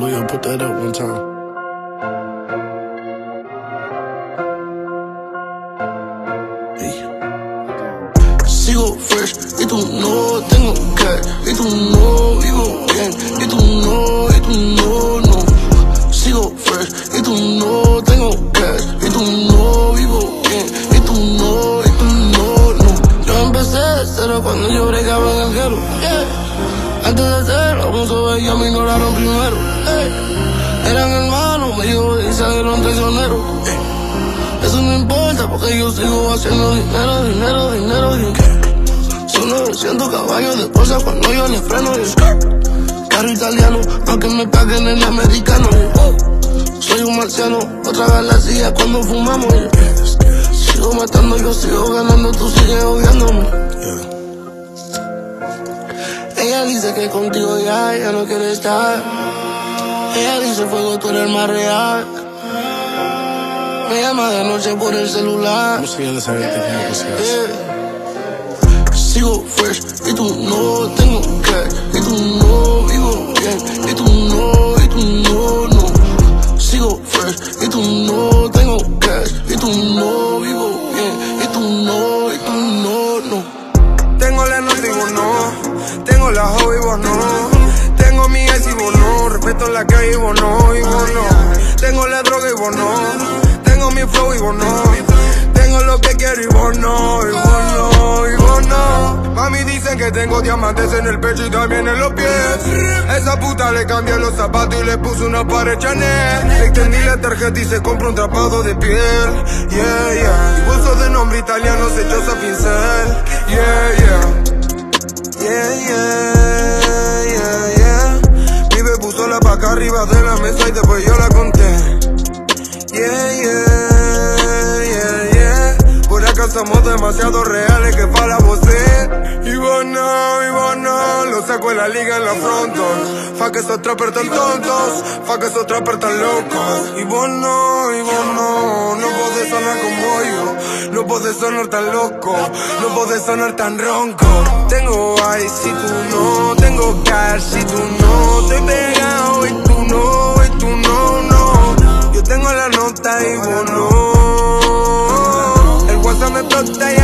Leo, put that up one time. Hey. Sigo fresh y tú no tengo cash y tú no vivo bien y tú no y tú no. No sigo fresh y tú no tengo cash y tú no vivo bien y tú no y tú no. No yo empecé de cero cuando yo bregaba en el ghetto yeah. antes de famoso ellos me ignoraron primero eran hermanos me dijo y salieron traicioneros yeah. Eso no importa porque yo sigo haciendo dinero, dinero, dinero, dinero. Son 900 caballos de fuerza cuando yo le freno. y Carro italiano, aunque me paguen en americano. Soy un marciano, otra galaxia cuando fumamos. y Sigo matando, yo sigo ganando, tú sigues odiándome. Ella dice que contigo ya, ya no quiere estar. Ella dice fuego, tú eres el más real. Me llama de noche por el celular. Everything happens, guys. Yeah. Sigo fresh y tú no tengo cash y tú no vivo bien la calle y vos. Y vos. Tengo la droga y vos no. Tengo mi flow y vos no. Tengo lo que quiero y vos no. Y vos. Y vos no. Mami dicen que tengo diamantes en el pecho y también en los pies. Esa puta le cambié los zapatos y le puse una pared Chanel. Extendí la tarjeta y se compró un trapado de piel. Yeah, yeah. Y vos sos de nombre italiano, se a pincel. Yeah. Arriba de la mesa y después yo la conté. Yeah, yeah, yeah, yeah. Por acá somos demasiado reales que para Y vos no, y vos no. Lo saco en la liga en la fronton. Fa que esos trappers tan tontos. Fa que esos trappers tan locos. Y vos no, y vos no. No podés sonar como yo. No podés sonar tan loco. No podés sonar tan ronco. Tengo ice si tú no. Tengo cash si tú no. Tengo la nota y vos no. El WhatsApp me explota y